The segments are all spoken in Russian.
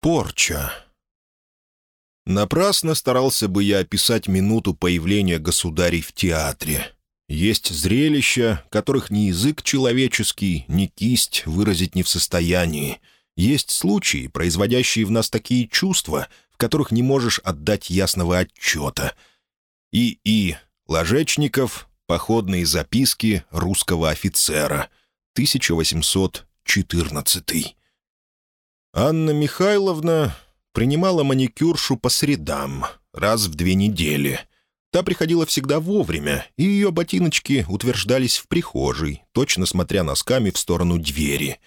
Порча. Напрасно старался бы я описать минуту появления государей в театре. Есть зрелища, которых ни язык человеческий, ни кисть выразить не в состоянии. Есть случаи, производящие в нас такие чувства, в которых не можешь отдать ясного отчета. И. И. Ложечников. Походные записки русского офицера. 1814. Анна Михайловна принимала маникюршу по средам, раз в две недели. Та приходила всегда вовремя, и ее ботиночки утверждались в прихожей, точно смотря носками в сторону двери.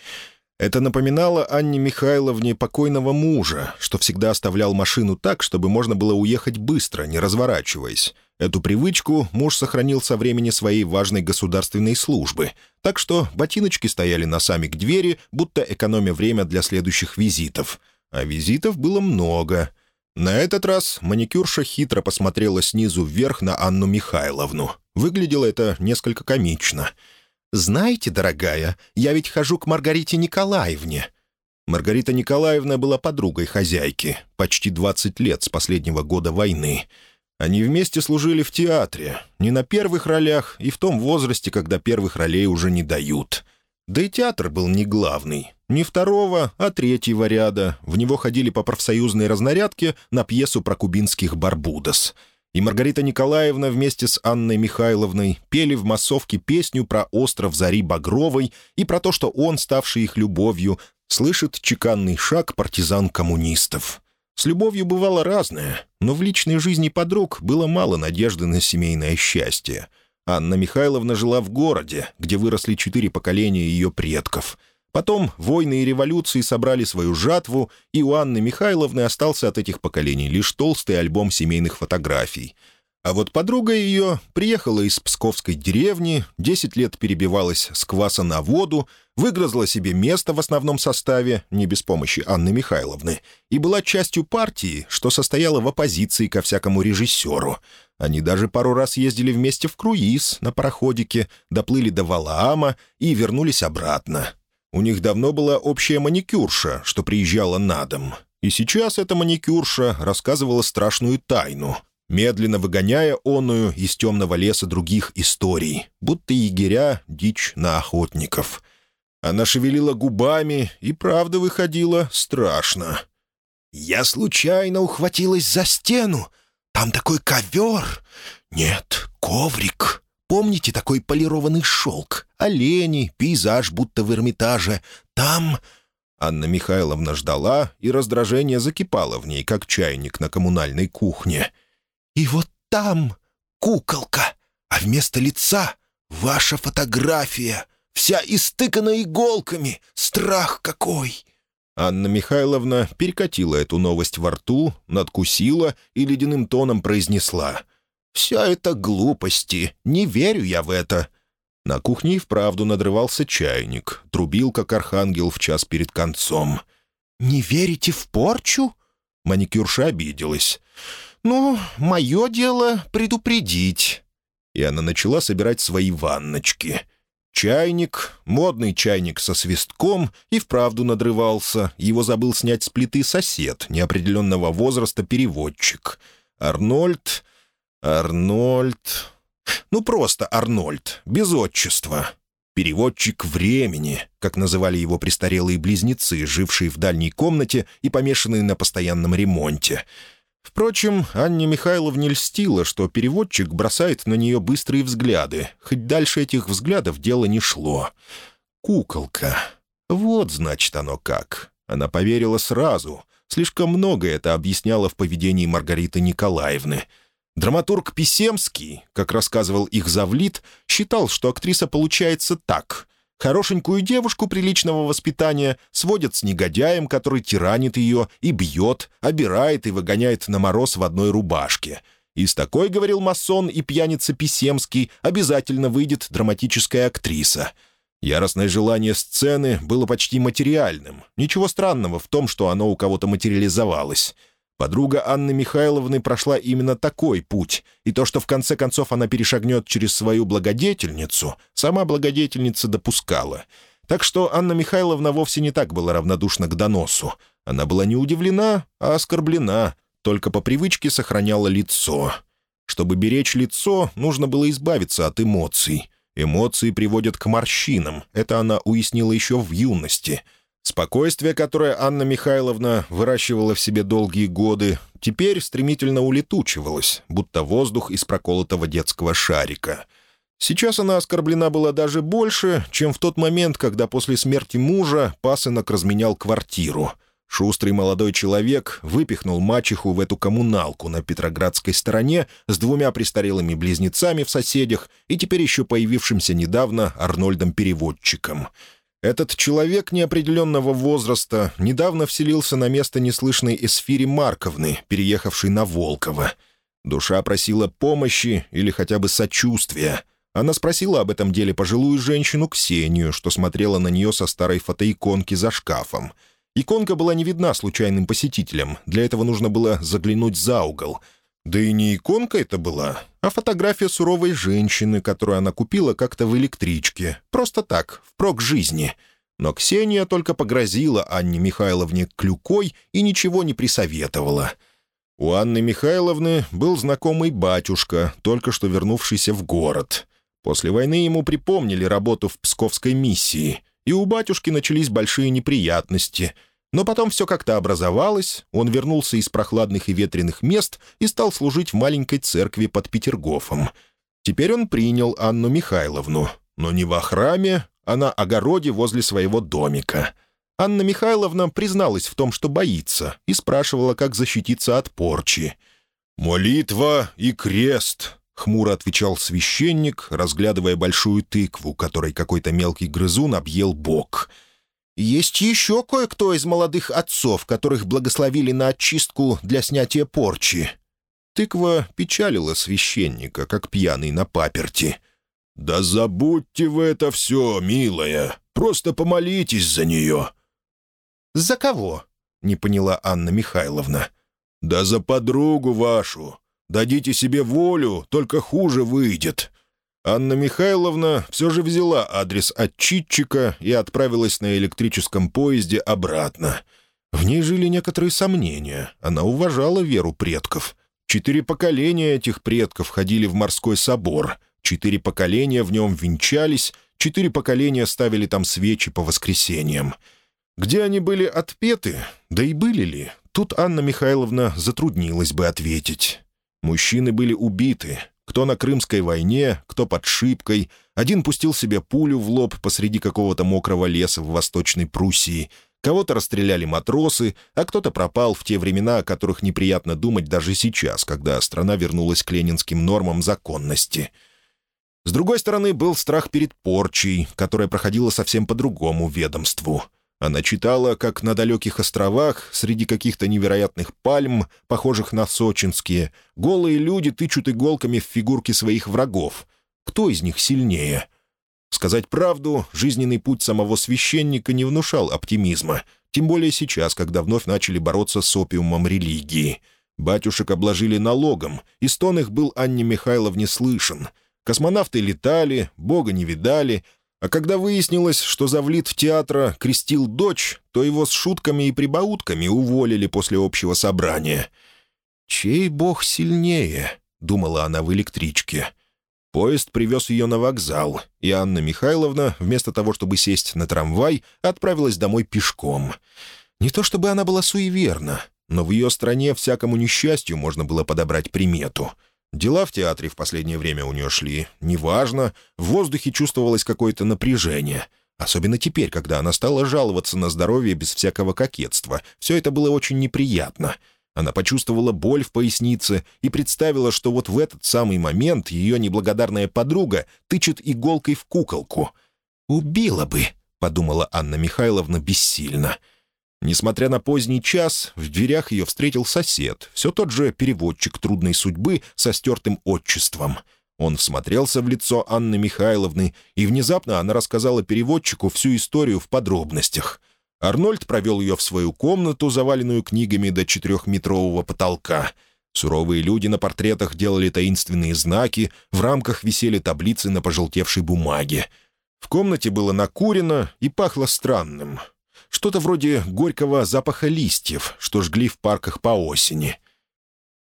Это напоминало Анне Михайловне покойного мужа, что всегда оставлял машину так, чтобы можно было уехать быстро, не разворачиваясь. Эту привычку муж сохранил со времени своей важной государственной службы, так что ботиночки стояли носами к двери, будто экономя время для следующих визитов. А визитов было много. На этот раз маникюрша хитро посмотрела снизу вверх на Анну Михайловну. Выглядело это несколько комично. «Знаете, дорогая, я ведь хожу к Маргарите Николаевне». Маргарита Николаевна была подругой хозяйки, почти 20 лет с последнего года войны — они вместе служили в театре, не на первых ролях и в том возрасте, когда первых ролей уже не дают. Да и театр был не главный. Не второго, а третьего ряда. В него ходили по профсоюзной разнарядке на пьесу про кубинских «Барбудос». И Маргарита Николаевна вместе с Анной Михайловной пели в массовке песню про остров Зари Багровой и про то, что он, ставший их любовью, слышит чеканный шаг партизан-коммунистов. С любовью бывало разное, но в личной жизни подруг было мало надежды на семейное счастье. Анна Михайловна жила в городе, где выросли четыре поколения ее предков. Потом войны и революции собрали свою жатву, и у Анны Михайловны остался от этих поколений лишь толстый альбом семейных фотографий — а вот подруга ее приехала из псковской деревни, 10 лет перебивалась с кваса на воду, выгрызла себе место в основном составе, не без помощи Анны Михайловны, и была частью партии, что состояла в оппозиции ко всякому режиссеру. Они даже пару раз ездили вместе в круиз на пароходике, доплыли до Валаама и вернулись обратно. У них давно была общая маникюрша, что приезжала на дом. И сейчас эта маникюрша рассказывала страшную тайну — медленно выгоняя оную из темного леса других историй, будто егеря дичь на охотников. Она шевелила губами, и правда выходила страшно. «Я случайно ухватилась за стену. Там такой ковер. Нет, коврик. Помните такой полированный шелк? Олени, пейзаж, будто в Эрмитаже. Там...» Анна Михайловна ждала, и раздражение закипало в ней, как чайник на коммунальной кухне. И вот там куколка, а вместо лица ваша фотография, вся истыкана иголками. Страх какой!» Анна Михайловна перекатила эту новость во рту, надкусила и ледяным тоном произнесла. «Вся это глупости. Не верю я в это». На кухне и вправду надрывался чайник, трубил, как архангел в час перед концом. «Не верите в порчу?» Маникюрша обиделась. «Ну, мое дело предупредить». И она начала собирать свои ванночки. Чайник, модный чайник со свистком, и вправду надрывался. Его забыл снять с плиты сосед, неопределенного возраста переводчик. Арнольд... Арнольд... Ну, просто Арнольд, без отчества. Переводчик времени, как называли его престарелые близнецы, жившие в дальней комнате и помешанные на постоянном ремонте — Впрочем, Анне Михайловне льстило, что переводчик бросает на нее быстрые взгляды, хоть дальше этих взглядов дело не шло. «Куколка. Вот, значит, оно как». Она поверила сразу. Слишком много это объясняло в поведении Маргариты Николаевны. Драматург Писемский, как рассказывал их завлит, считал, что актриса получается так. Хорошенькую девушку приличного воспитания сводят с негодяем, который тиранит ее и бьет, обирает и выгоняет на мороз в одной рубашке. И с такой, говорил масон и пьяница Писемский, обязательно выйдет драматическая актриса. Яростное желание сцены было почти материальным. Ничего странного в том, что оно у кого-то материализовалось. Подруга Анны Михайловны прошла именно такой путь, и то, что в конце концов она перешагнет через свою благодетельницу, сама благодетельница допускала. Так что Анна Михайловна вовсе не так была равнодушна к доносу. Она была не удивлена, а оскорблена, только по привычке сохраняла лицо. Чтобы беречь лицо, нужно было избавиться от эмоций. Эмоции приводят к морщинам, это она уяснила еще в юности. Спокойствие, которое Анна Михайловна выращивала в себе долгие годы, теперь стремительно улетучивалось, будто воздух из проколотого детского шарика. Сейчас она оскорблена была даже больше, чем в тот момент, когда после смерти мужа пасынок разменял квартиру — Шустрый молодой человек выпихнул мачеху в эту коммуналку на Петроградской стороне с двумя престарелыми близнецами в соседях и теперь еще появившимся недавно Арнольдом-переводчиком. Этот человек неопределенного возраста недавно вселился на место неслышной Эсфири Марковны, переехавшей на Волково. Душа просила помощи или хотя бы сочувствия. Она спросила об этом деле пожилую женщину Ксению, что смотрела на нее со старой фотоиконки за шкафом — Иконка была не видна случайным посетителям, для этого нужно было заглянуть за угол. Да и не иконка это была, а фотография суровой женщины, которую она купила как-то в электричке. Просто так, впрок жизни. Но Ксения только погрозила Анне Михайловне клюкой и ничего не присоветовала. У Анны Михайловны был знакомый батюшка, только что вернувшийся в город. После войны ему припомнили работу в Псковской миссии — и у батюшки начались большие неприятности. Но потом все как-то образовалось, он вернулся из прохладных и ветреных мест и стал служить в маленькой церкви под Петергофом. Теперь он принял Анну Михайловну, но не во храме, а на огороде возле своего домика. Анна Михайловна призналась в том, что боится, и спрашивала, как защититься от порчи. «Молитва и крест», — хмуро отвечал священник, разглядывая большую тыкву, которой какой-то мелкий грызун объел бок. «Есть еще кое-кто из молодых отцов, которых благословили на очистку для снятия порчи». Тыква печалила священника, как пьяный на паперти. «Да забудьте вы это все, милая. Просто помолитесь за нее». «За кого?» — не поняла Анна Михайловна. «Да за подругу вашу. Дадите себе волю, только хуже выйдет». Анна Михайловна все же взяла адрес отчитчика и отправилась на электрическом поезде обратно. В ней жили некоторые сомнения. Она уважала веру предков. Четыре поколения этих предков ходили в морской собор. Четыре поколения в нем венчались, четыре поколения ставили там свечи по воскресеньям. Где они были отпеты, да и были ли, тут Анна Михайловна затруднилась бы ответить. Мужчины были убиты. Кто на Крымской войне, кто под шибкой. Один пустил себе пулю в лоб посреди какого-то мокрого леса в Восточной Пруссии. Кого-то расстреляли матросы, а кто-то пропал в те времена, о которых неприятно думать даже сейчас, когда страна вернулась к ленинским нормам законности. С другой стороны, был страх перед порчей, которая проходила совсем по другому ведомству — она читала, как на далеких островах, среди каких-то невероятных пальм, похожих на сочинские, голые люди тычут иголками в фигурки своих врагов. Кто из них сильнее? Сказать правду, жизненный путь самого священника не внушал оптимизма, тем более сейчас, когда вновь начали бороться с опиумом религии. Батюшек обложили налогом, и стон их был Анне Михайловне слышен. Космонавты летали, Бога не видали, а когда выяснилось, что завлит театра крестил дочь, то его с шутками и прибаутками уволили после общего собрания. «Чей бог сильнее?» — думала она в электричке. Поезд привез ее на вокзал, и Анна Михайловна, вместо того, чтобы сесть на трамвай, отправилась домой пешком. Не то чтобы она была суеверна, но в ее стране всякому несчастью можно было подобрать примету — Дела в театре в последнее время у нее шли. Неважно, в воздухе чувствовалось какое-то напряжение. Особенно теперь, когда она стала жаловаться на здоровье без всякого кокетства. Все это было очень неприятно. Она почувствовала боль в пояснице и представила, что вот в этот самый момент ее неблагодарная подруга тычет иголкой в куколку. «Убила бы», — подумала Анна Михайловна бессильно. — Несмотря на поздний час, в дверях ее встретил сосед, все тот же переводчик трудной судьбы со стертым отчеством. Он всмотрелся в лицо Анны Михайловны, и внезапно она рассказала переводчику всю историю в подробностях. Арнольд провел ее в свою комнату, заваленную книгами до четырехметрового потолка. Суровые люди на портретах делали таинственные знаки, в рамках висели таблицы на пожелтевшей бумаге. В комнате было накурено и пахло странным — Что-то вроде горького запаха листьев, что жгли в парках по осени.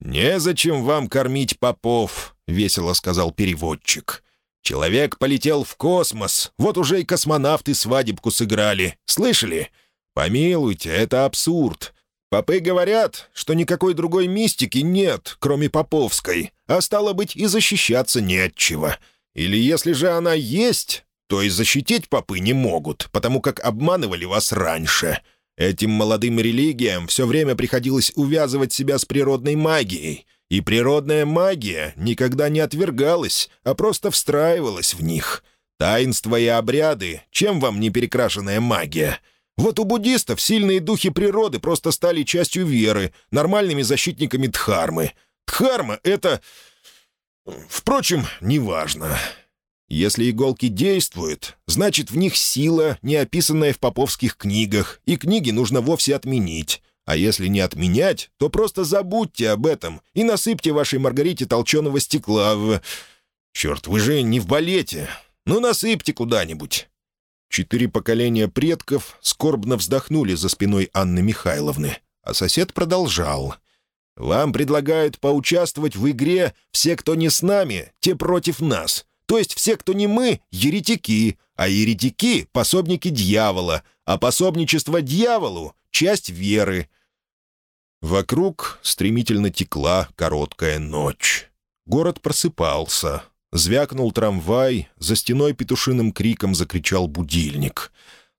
«Незачем вам кормить попов», — весело сказал переводчик. «Человек полетел в космос, вот уже и космонавты свадебку сыграли. Слышали? Помилуйте, это абсурд. Попы говорят, что никакой другой мистики нет, кроме поповской, а стало быть, и защищаться не от чего. Или если же она есть, то и защитить попы не могут, потому как обманывали вас раньше. Этим молодым религиям все время приходилось увязывать себя с природной магией, и природная магия никогда не отвергалась, а просто встраивалась в них. Таинства и обряды, чем вам не перекрашенная магия? Вот у буддистов сильные духи природы просто стали частью веры, нормальными защитниками Дхармы. Дхарма — это... Впрочем, неважно. Если иголки действуют, значит, в них сила, не описанная в поповских книгах, и книги нужно вовсе отменить. А если не отменять, то просто забудьте об этом и насыпьте вашей Маргарите толченого стекла в... Черт, вы же не в балете. Ну, насыпьте куда-нибудь. Четыре поколения предков скорбно вздохнули за спиной Анны Михайловны, а сосед продолжал. «Вам предлагают поучаствовать в игре «Все, кто не с нами, те против нас». То есть все, кто не мы, — еретики, а еретики — пособники дьявола, а пособничество дьяволу — часть веры». Вокруг стремительно текла короткая ночь. Город просыпался. Звякнул трамвай, за стеной петушиным криком закричал будильник.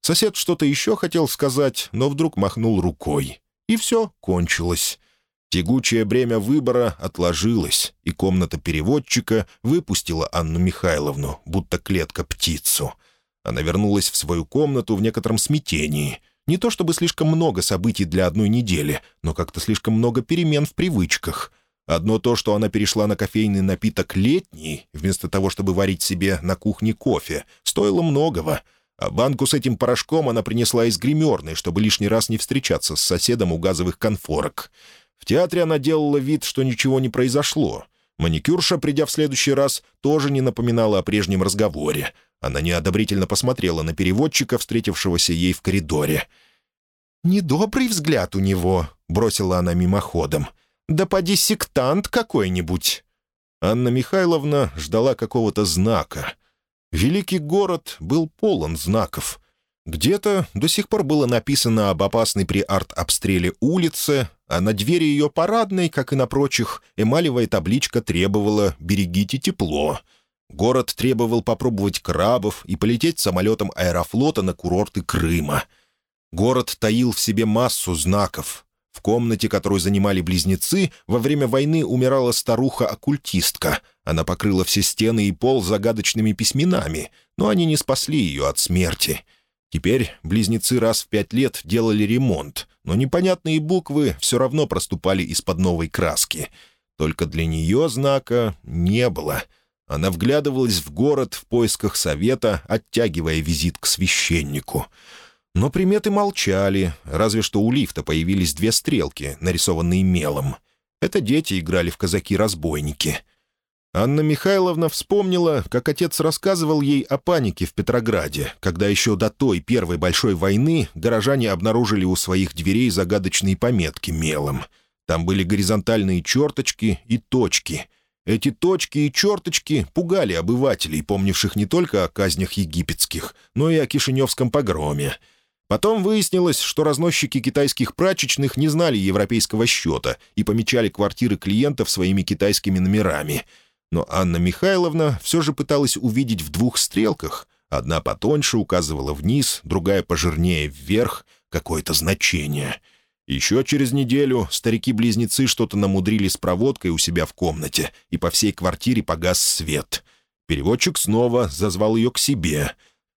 Сосед что-то еще хотел сказать, но вдруг махнул рукой. И все кончилось. Тягучее бремя выбора отложилось, и комната переводчика выпустила Анну Михайловну, будто клетка птицу. Она вернулась в свою комнату в некотором смятении. Не то чтобы слишком много событий для одной недели, но как-то слишком много перемен в привычках. Одно то, что она перешла на кофейный напиток летний, вместо того, чтобы варить себе на кухне кофе, стоило многого. А банку с этим порошком она принесла из гримерной, чтобы лишний раз не встречаться с соседом у газовых конфорок. В театре она делала вид, что ничего не произошло. Маникюрша, придя в следующий раз, тоже не напоминала о прежнем разговоре. Она неодобрительно посмотрела на переводчика, встретившегося ей в коридоре. «Недобрый взгляд у него», — бросила она мимоходом. «Да поди сектант какой-нибудь». Анна Михайловна ждала какого-то знака. Великий город был полон знаков. Где-то до сих пор было написано об опасной при арт-обстреле улице, а на двери ее парадной, как и на прочих, эмалевая табличка требовала «Берегите тепло». Город требовал попробовать крабов и полететь самолетом аэрофлота на курорты Крыма. Город таил в себе массу знаков. В комнате, которую занимали близнецы, во время войны умирала старуха-оккультистка. Она покрыла все стены и пол загадочными письменами, но они не спасли ее от смерти — Теперь близнецы раз в пять лет делали ремонт, но непонятные буквы все равно проступали из-под новой краски. Только для нее знака не было. Она вглядывалась в город в поисках совета, оттягивая визит к священнику. Но приметы молчали, разве что у лифта появились две стрелки, нарисованные мелом. Это дети играли в казаки-разбойники — Анна Михайловна вспомнила, как отец рассказывал ей о панике в Петрограде, когда еще до той первой большой войны горожане обнаружили у своих дверей загадочные пометки мелом. Там были горизонтальные черточки и точки. Эти точки и черточки пугали обывателей, помнивших не только о казнях египетских, но и о Кишиневском погроме. Потом выяснилось, что разносчики китайских прачечных не знали европейского счета и помечали квартиры клиентов своими китайскими номерами — но Анна Михайловна все же пыталась увидеть в двух стрелках. Одна потоньше указывала вниз, другая пожирнее вверх, какое-то значение. Еще через неделю старики-близнецы что-то намудрили с проводкой у себя в комнате, и по всей квартире погас свет. Переводчик снова зазвал ее к себе.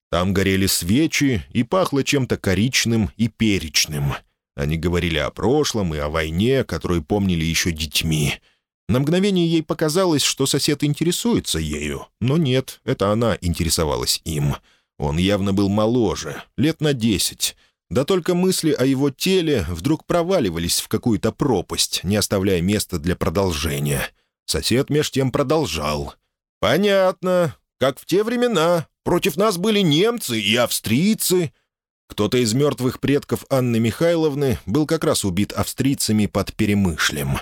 Там горели свечи, и пахло чем-то коричным и перечным. Они говорили о прошлом и о войне, которую помнили еще детьми. На мгновение ей показалось, что сосед интересуется ею, но нет, это она интересовалась им. Он явно был моложе, лет на десять. Да только мысли о его теле вдруг проваливались в какую-то пропасть, не оставляя места для продолжения. Сосед меж тем продолжал. «Понятно. Как в те времена. Против нас были немцы и австрийцы. Кто-то из мертвых предков Анны Михайловны был как раз убит австрийцами под Перемышлем.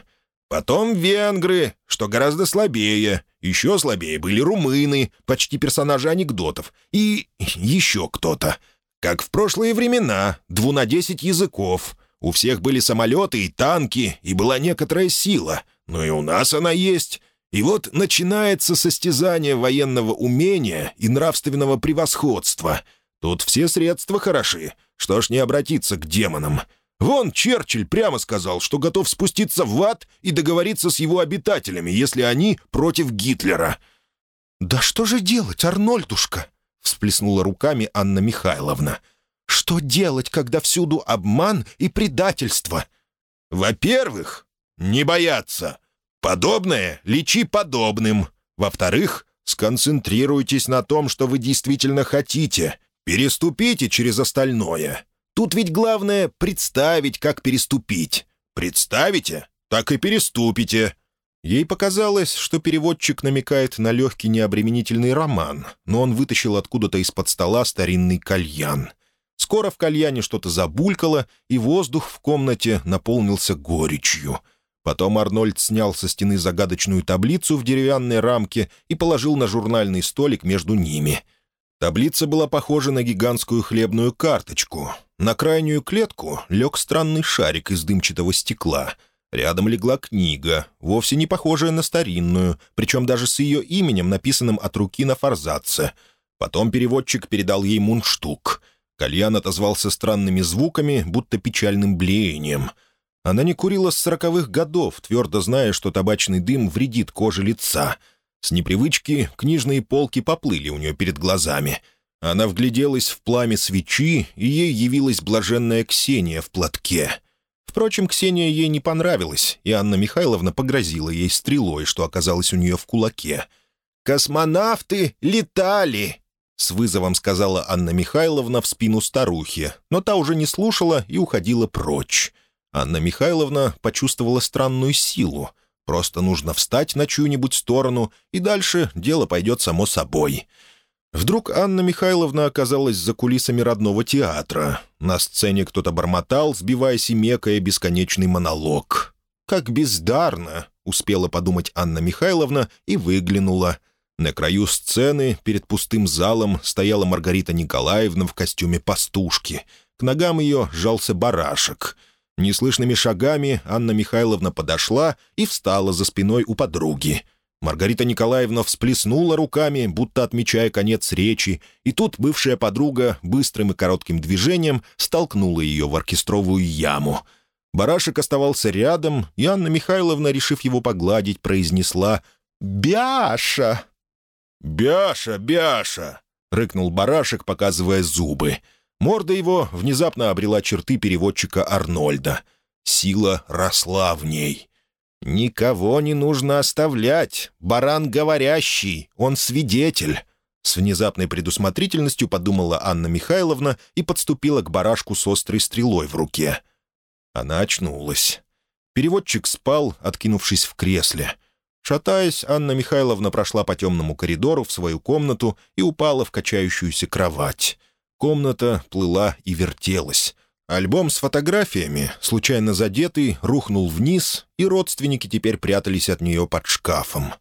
Потом венгры, что гораздо слабее. Еще слабее были румыны, почти персонажи анекдотов. И еще кто-то. Как в прошлые времена, дву на десять языков. У всех были самолеты и танки, и была некоторая сила. Но и у нас она есть. И вот начинается состязание военного умения и нравственного превосходства. Тут все средства хороши. Что ж не обратиться к демонам? Вон Черчилль прямо сказал, что готов спуститься в ад и договориться с его обитателями, если они против Гитлера. «Да что же делать, Арнольдушка?» — всплеснула руками Анна Михайловна. «Что делать, когда всюду обман и предательство?» «Во-первых, не бояться. Подобное лечи подобным. Во-вторых, сконцентрируйтесь на том, что вы действительно хотите. Переступите через остальное. Тут ведь главное — представить, как переступить. Представите, так и переступите». Ей показалось, что переводчик намекает на легкий необременительный роман, но он вытащил откуда-то из-под стола старинный кальян. Скоро в кальяне что-то забулькало, и воздух в комнате наполнился горечью — Потом Арнольд снял со стены загадочную таблицу в деревянной рамке и положил на журнальный столик между ними. Таблица была похожа на гигантскую хлебную карточку. На крайнюю клетку лег странный шарик из дымчатого стекла. Рядом легла книга, вовсе не похожая на старинную, причем даже с ее именем, написанным от руки на форзаце. Потом переводчик передал ей мундштук. Кальян отозвался странными звуками, будто печальным блеянием — она не курила с сороковых годов, твердо зная, что табачный дым вредит коже лица. С непривычки книжные полки поплыли у нее перед глазами. Она вгляделась в пламя свечи, и ей явилась блаженная Ксения в платке. Впрочем, Ксения ей не понравилась, и Анна Михайловна погрозила ей стрелой, что оказалось у нее в кулаке. «Космонавты летали!» — с вызовом сказала Анна Михайловна в спину старухи, но та уже не слушала и уходила прочь. Анна Михайловна почувствовала странную силу. Просто нужно встать на чью-нибудь сторону, и дальше дело пойдет само собой. Вдруг Анна Михайловна оказалась за кулисами родного театра. На сцене кто-то бормотал, сбиваясь и мекая бесконечный монолог. «Как бездарно!» — успела подумать Анна Михайловна и выглянула. На краю сцены, перед пустым залом, стояла Маргарита Николаевна в костюме пастушки. К ногам ее жался барашек — Неслышными шагами Анна Михайловна подошла и встала за спиной у подруги. Маргарита Николаевна всплеснула руками, будто отмечая конец речи, и тут бывшая подруга быстрым и коротким движением столкнула ее в оркестровую яму. Барашек оставался рядом, и Анна Михайловна, решив его погладить, произнесла «Бяша!» «Бяша, Бяша!» — рыкнул барашек, показывая зубы — Морда его внезапно обрела черты переводчика Арнольда. Сила росла в ней. «Никого не нужно оставлять. Баран говорящий, он свидетель». С внезапной предусмотрительностью подумала Анна Михайловна и подступила к барашку с острой стрелой в руке. Она очнулась. Переводчик спал, откинувшись в кресле. Шатаясь, Анна Михайловна прошла по темному коридору в свою комнату и упала в качающуюся кровать. Комната плыла и вертелась. Альбом с фотографиями, случайно задетый, рухнул вниз, и родственники теперь прятались от нее под шкафом.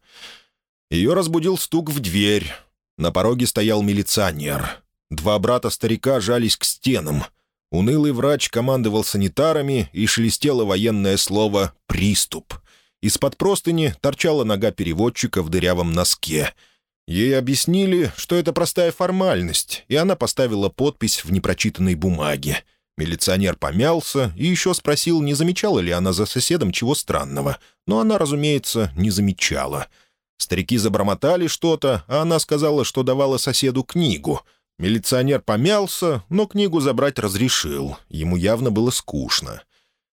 Ее разбудил стук в дверь. На пороге стоял милиционер. Два брата-старика жались к стенам. Унылый врач командовал санитарами, и шелестело военное слово «приступ». Из-под простыни торчала нога переводчика в дырявом носке — Ей объяснили, что это простая формальность, и она поставила подпись в непрочитанной бумаге. Милиционер помялся и еще спросил, не замечала ли она за соседом чего странного, но она, разумеется, не замечала. Старики забормотали что-то, а она сказала, что давала соседу книгу. Милиционер помялся, но книгу забрать разрешил, ему явно было скучно.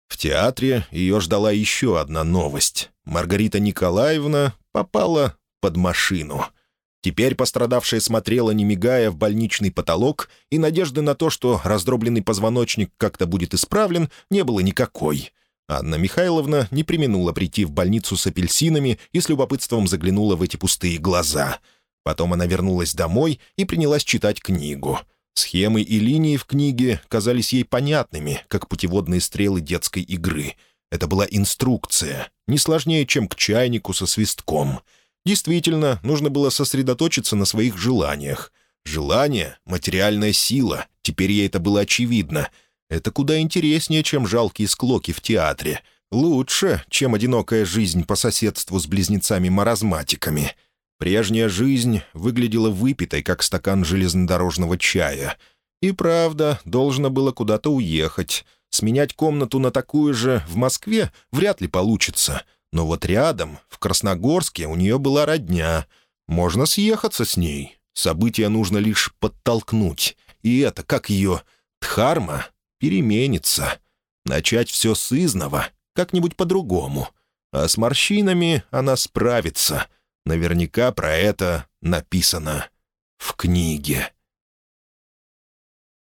В театре ее ждала еще одна новость. Маргарита Николаевна попала под машину — Теперь пострадавшая смотрела, не мигая, в больничный потолок, и надежды на то, что раздробленный позвоночник как-то будет исправлен, не было никакой. Анна Михайловна не применула прийти в больницу с апельсинами и с любопытством заглянула в эти пустые глаза. Потом она вернулась домой и принялась читать книгу. Схемы и линии в книге казались ей понятными, как путеводные стрелы детской игры. Это была инструкция, не сложнее, чем к чайнику со свистком. Действительно, нужно было сосредоточиться на своих желаниях. Желание — материальная сила, теперь ей это было очевидно. Это куда интереснее, чем жалкие склоки в театре. Лучше, чем одинокая жизнь по соседству с близнецами-маразматиками. Прежняя жизнь выглядела выпитой, как стакан железнодорожного чая. И правда, должно было куда-то уехать. Сменять комнату на такую же в Москве вряд ли получится. Но вот рядом, в Красногорске, у нее была родня. Можно съехаться с ней. События нужно лишь подтолкнуть. И это, как ее Дхарма, переменится. Начать все с изного, как-нибудь по-другому. А с морщинами она справится. Наверняка про это написано в книге.